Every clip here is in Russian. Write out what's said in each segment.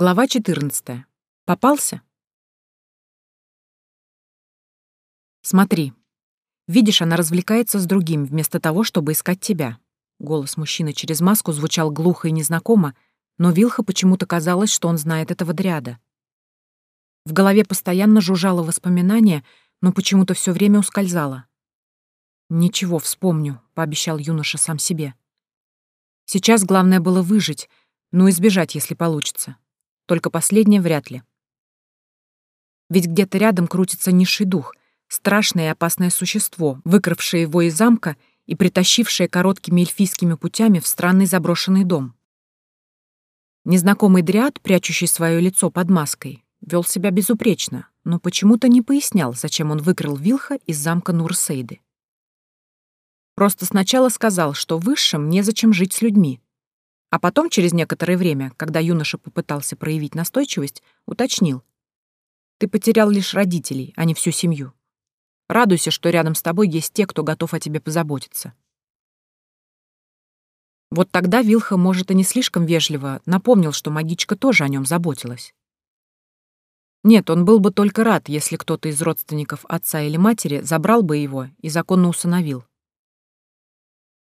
Глава 14. Попался? Смотри. Видишь, она развлекается с другим, вместо того, чтобы искать тебя. Голос мужчины через маску звучал глухо и незнакомо, но Вилха почему-то казалось, что он знает этого дряда. В голове постоянно жужжало воспоминание, но почему-то все время ускользало. «Ничего, вспомню», — пообещал юноша сам себе. Сейчас главное было выжить, ну избежать, если получится. Только последнее вряд ли. Ведь где-то рядом крутится низший дух, страшное и опасное существо, выкравшее его из замка и притащившее короткими эльфийскими путями в странный заброшенный дом. Незнакомый дриад, прячущий свое лицо под маской, вел себя безупречно, но почему-то не пояснял, зачем он выкрал Вилха из замка Нурсейды. Просто сначала сказал, что высшим незачем жить с людьми, а потом, через некоторое время, когда юноша попытался проявить настойчивость, уточнил. «Ты потерял лишь родителей, а не всю семью. Радуйся, что рядом с тобой есть те, кто готов о тебе позаботиться». Вот тогда Вилха, может, и не слишком вежливо, напомнил, что магичка тоже о нем заботилась. Нет, он был бы только рад, если кто-то из родственников отца или матери забрал бы его и законно усыновил.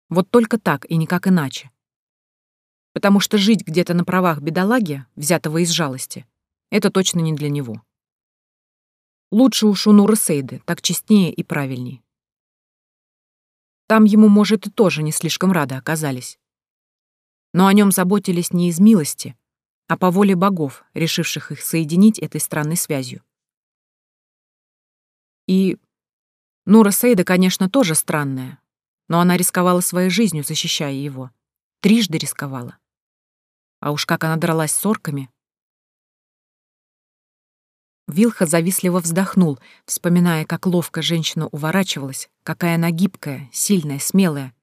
Вот только так и никак иначе потому что жить где-то на правах бедолаги, взятого из жалости, это точно не для него. Лучше уж у Нуры Сейды, так честнее и правильней. Там ему, может, и тоже не слишком рады оказались. Но о нем заботились не из милости, а по воле богов, решивших их соединить этой странной связью. И Нура Сейда, конечно, тоже странная, но она рисковала своей жизнью, защищая его. Трижды рисковала. А уж как она дралась с орками. Вилха завистливо вздохнул, вспоминая, как ловко женщина уворачивалась, какая она гибкая, сильная, смелая.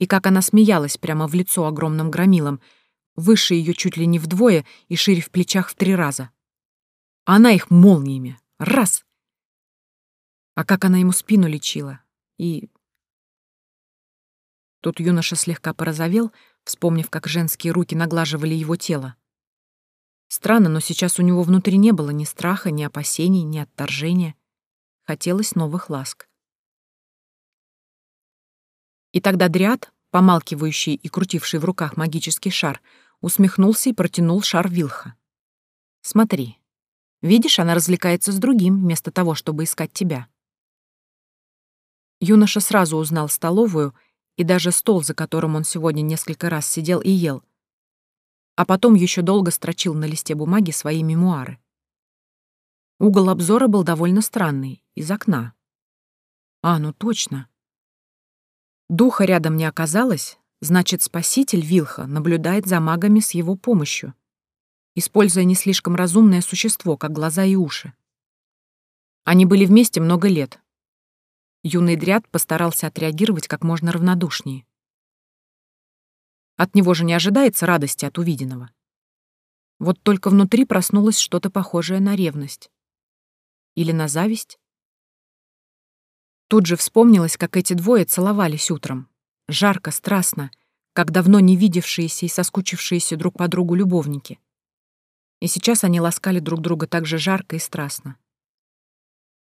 И как она смеялась прямо в лицо огромным громилам, выше ее чуть ли не вдвое и шире в плечах в три раза. А она их молниями. Раз! А как она ему спину лечила. И... Тут юноша слегка порозовел, вспомнив, как женские руки наглаживали его тело. Странно, но сейчас у него внутри не было ни страха, ни опасений, ни отторжения. Хотелось новых ласк. И тогда Дриад, помалкивающий и крутивший в руках магический шар, усмехнулся и протянул шар Вилха. «Смотри. Видишь, она развлекается с другим, вместо того, чтобы искать тебя». Юноша сразу узнал столовую — и даже стол, за которым он сегодня несколько раз сидел и ел. А потом еще долго строчил на листе бумаги свои мемуары. Угол обзора был довольно странный, из окна. А, ну точно. Духа рядом не оказалось, значит, спаситель Вилха наблюдает за магами с его помощью, используя не слишком разумное существо, как глаза и уши. Они были вместе много лет, Юный дряд постарался отреагировать как можно равнодушнее. От него же не ожидается радости от увиденного. Вот только внутри проснулось что-то похожее на ревность. Или на зависть. Тут же вспомнилось, как эти двое целовались утром. Жарко, страстно, как давно не видевшиеся и соскучившиеся друг по другу любовники. И сейчас они ласкали друг друга так же жарко и страстно.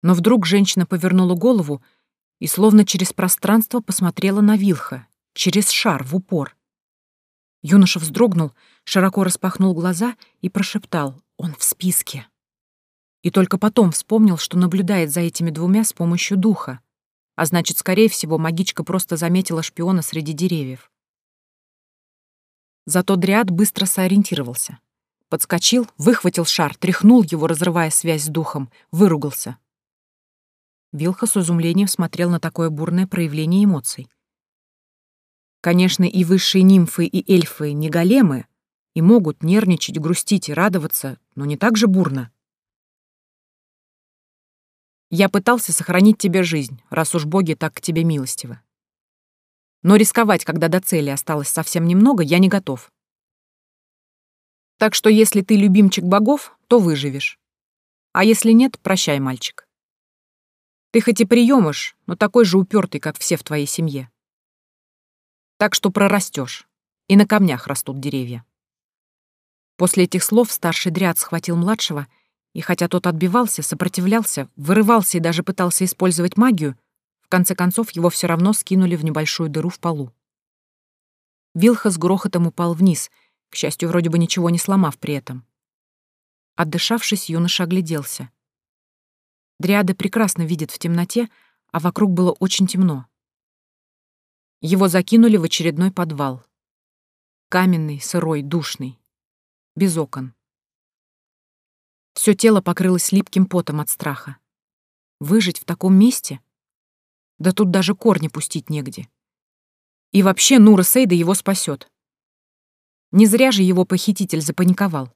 Но вдруг женщина повернула голову и словно через пространство посмотрела на Вилха, через шар, в упор. Юноша вздрогнул, широко распахнул глаза и прошептал «Он в списке». И только потом вспомнил, что наблюдает за этими двумя с помощью духа, а значит, скорее всего, магичка просто заметила шпиона среди деревьев. Зато Дриад быстро сориентировался. Подскочил, выхватил шар, тряхнул его, разрывая связь с духом, выругался. Вилха с изумлением смотрел на такое бурное проявление эмоций. Конечно, и высшие нимфы, и эльфы не големы, и могут нервничать, грустить и радоваться, но не так же бурно. Я пытался сохранить тебе жизнь, раз уж боги так к тебе милостивы. Но рисковать, когда до цели осталось совсем немного, я не готов. Так что если ты любимчик богов, то выживешь. А если нет, прощай, мальчик. Ты хоть и приемыш, но такой же упертый, как все в твоей семье. Так что прорастешь, и на камнях растут деревья. После этих слов старший дряд схватил младшего, и хотя тот отбивался, сопротивлялся, вырывался и даже пытался использовать магию, в конце концов его все равно скинули в небольшую дыру в полу. Вилха с грохотом упал вниз, к счастью, вроде бы ничего не сломав при этом. Отдышавшись, юноша огляделся. Дриады прекрасно видят в темноте, а вокруг было очень темно. Его закинули в очередной подвал. Каменный, сырой, душный. Без окон. Все тело покрылось липким потом от страха. Выжить в таком месте? Да тут даже корни пустить негде. И вообще Нура Сейда его спасет. Не зря же его похититель запаниковал.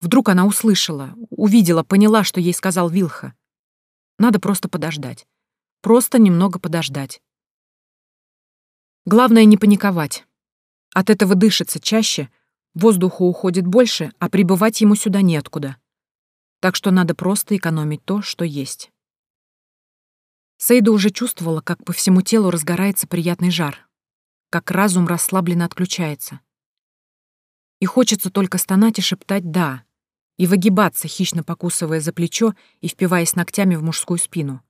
Вдруг она услышала, увидела, поняла, что ей сказал Вилха. Надо просто подождать. Просто немного подождать. Главное не паниковать. От этого дышится чаще, воздуху уходит больше, а прибывать ему сюда неоткуда так что надо просто экономить то, что есть. Сейда уже чувствовала, как по всему телу разгорается приятный жар, как разум расслабленно отключается. И хочется только стонать и шептать «да», и выгибаться, хищно покусывая за плечо и впиваясь ногтями в мужскую спину.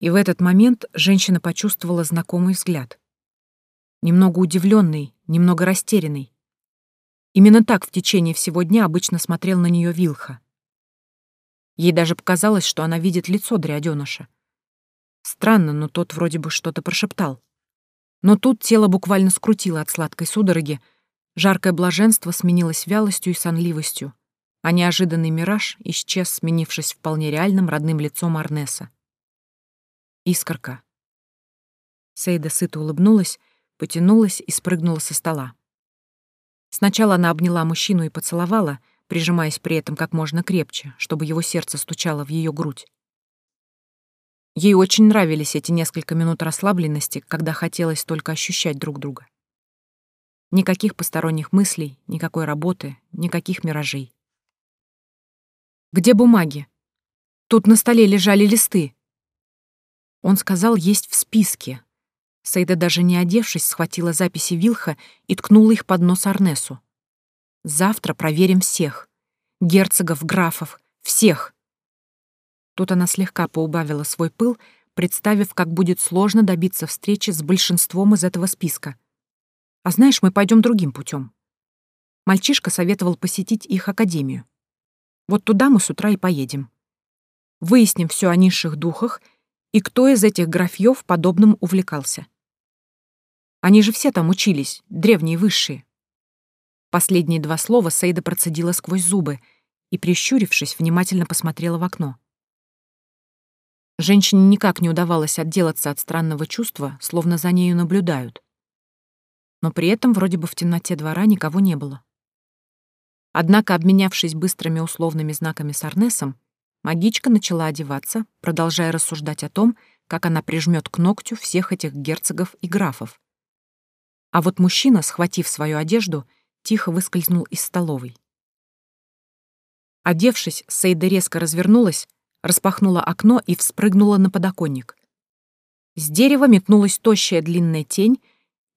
И в этот момент женщина почувствовала знакомый взгляд. Немного удивленный, немного растерянный. Именно так в течение всего дня обычно смотрел на нее Вилха. Ей даже показалось, что она видит лицо дрядёныша. Странно, но тот вроде бы что-то прошептал. Но тут тело буквально скрутило от сладкой судороги, жаркое блаженство сменилось вялостью и сонливостью, а неожиданный мираж исчез, сменившись вполне реальным родным лицом Арнеса. Искорка. Сейда сыто улыбнулась, потянулась и спрыгнула со стола. Сначала она обняла мужчину и поцеловала — прижимаясь при этом как можно крепче, чтобы его сердце стучало в ее грудь. Ей очень нравились эти несколько минут расслабленности, когда хотелось только ощущать друг друга. Никаких посторонних мыслей, никакой работы, никаких миражей. «Где бумаги? Тут на столе лежали листы». Он сказал, есть в списке. Саида, даже не одевшись, схватила записи Вилха и ткнула их под нос Арнесу. Завтра проверим всех. Герцогов, графов, всех. Тут она слегка поубавила свой пыл, представив, как будет сложно добиться встречи с большинством из этого списка. А знаешь, мы пойдем другим путем. Мальчишка советовал посетить их академию. Вот туда мы с утра и поедем. Выясним все о низших духах и кто из этих графьев подобным увлекался. Они же все там учились, древние высшие. Последние два слова Сейда процедила сквозь зубы и, прищурившись, внимательно посмотрела в окно. Женщине никак не удавалось отделаться от странного чувства, словно за нею наблюдают. Но при этом вроде бы в темноте двора никого не было. Однако, обменявшись быстрыми условными знаками с Арнесом, магичка начала одеваться, продолжая рассуждать о том, как она прижмет к ногтю всех этих герцогов и графов. А вот мужчина, схватив свою одежду, — тихо выскользнул из столовой. Одевшись, Сейда резко развернулась, распахнула окно и вспрыгнула на подоконник. С дерева метнулась тощая длинная тень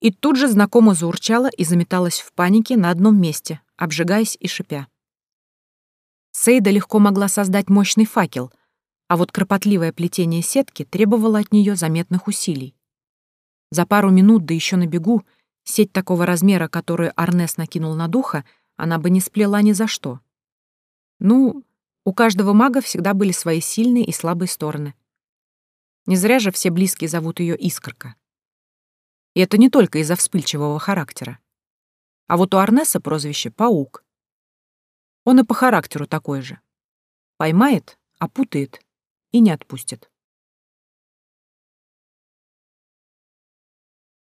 и тут же знакомо заурчала и заметалась в панике на одном месте, обжигаясь и шипя. Сейда легко могла создать мощный факел, а вот кропотливое плетение сетки требовало от нее заметных усилий. За пару минут, да еще на бегу, Сеть такого размера, которую Арнес накинул на духа, она бы не сплела ни за что. Ну, у каждого мага всегда были свои сильные и слабые стороны. Не зря же все близкие зовут ее Искорка. И это не только из-за вспыльчивого характера. А вот у Арнеса прозвище Паук. Он и по характеру такой же. Поймает, опутает и не отпустит.